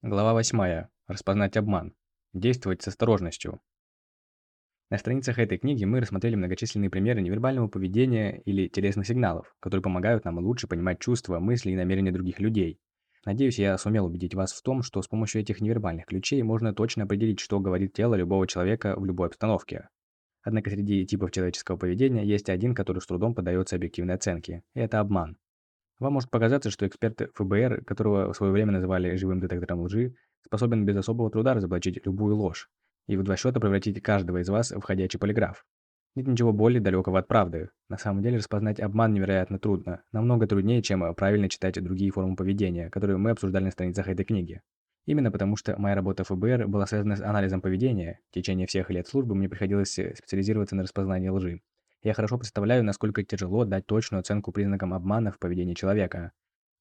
Глава 8. Распознать обман. Действовать с осторожностью. На страницах этой книги мы рассмотрели многочисленные примеры невербального поведения или телесных сигналов, которые помогают нам лучше понимать чувства, мысли и намерения других людей. Надеюсь, я сумел убедить вас в том, что с помощью этих невербальных ключей можно точно определить, что говорит тело любого человека в любой обстановке. Однако среди типов человеческого поведения есть один, который с трудом поддается объективной оценке, это обман. Вам может показаться, что эксперт ФБР, которого в свое время называли живым детектором лжи, способен без особого труда разоблачить любую ложь и в два счета превратить каждого из вас в ходячий полиграф. Нет ничего более далекого от правды. На самом деле распознать обман невероятно трудно, намного труднее, чем правильно читать другие формы поведения, которые мы обсуждали на страницах этой книги. Именно потому, что моя работа в ФБР была связана с анализом поведения, в течение всех лет службы мне приходилось специализироваться на распознании лжи. Я хорошо представляю, насколько тяжело дать точную оценку признакам обмана в поведении человека.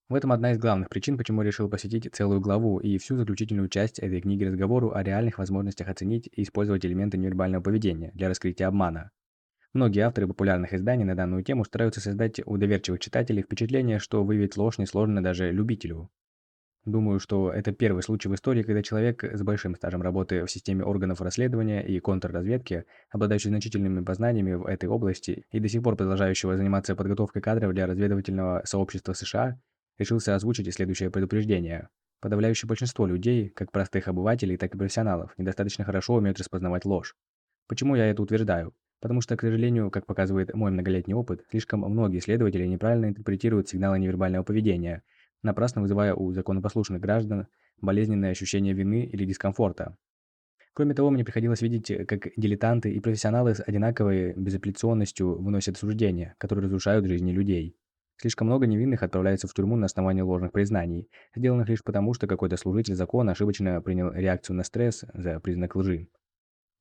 В этом одна из главных причин, почему решил посвятить целую главу и всю заключительную часть этой книги разговору о реальных возможностях оценить и использовать элементы невербального поведения для раскрытия обмана. Многие авторы популярных изданий на данную тему стараются создать у доверчивых читателей впечатление, что выявить ложь несложно даже любителю. Думаю, что это первый случай в истории, когда человек с большим стажем работы в системе органов расследования и контрразведки, обладающий значительными познаниями в этой области и до сих пор продолжающего заниматься подготовкой кадров для разведывательного сообщества США, решился озвучить следующее предупреждение. Подавляющее большинство людей, как простых обывателей, так и профессионалов, недостаточно хорошо умеют распознавать ложь. Почему я это утверждаю? Потому что, к сожалению, как показывает мой многолетний опыт, слишком многие исследователи неправильно интерпретируют сигналы невербального поведения – напрасно вызывая у законопослушных граждан болезненное ощущение вины или дискомфорта. Кроме того, мне приходилось видеть, как дилетанты и профессионалы с одинаковой безапелляционностью выносят суждения, которые разрушают жизни людей. Слишком много невинных отправляется в тюрьму на основании ложных признаний, сделанных лишь потому, что какой-то служитель закона ошибочно принял реакцию на стресс за признак лжи.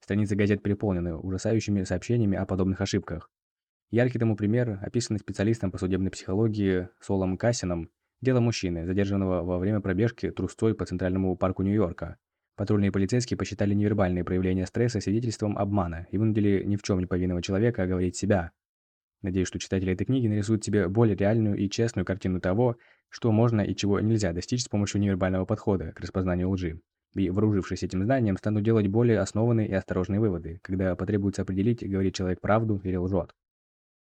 Страницы газет переполнены ужасающими сообщениями о подобных ошибках. Яркий тому пример, описанный специалистом по судебной психологии Солом Кассином, Дело мужчины, задержанного во время пробежки трусцой по Центральному парку Нью-Йорка. Патрульные полицейские посчитали невербальные проявления стресса свидетельством обмана и вынудили ни в чем не повинного человека оговорить себя. Надеюсь, что читатели этой книги нарисуют себе более реальную и честную картину того, что можно и чего нельзя достичь с помощью невербального подхода к распознанию лжи. И, вооружившись этим знанием, станут делать более основанные и осторожные выводы, когда потребуется определить, говорит человек правду или лжет.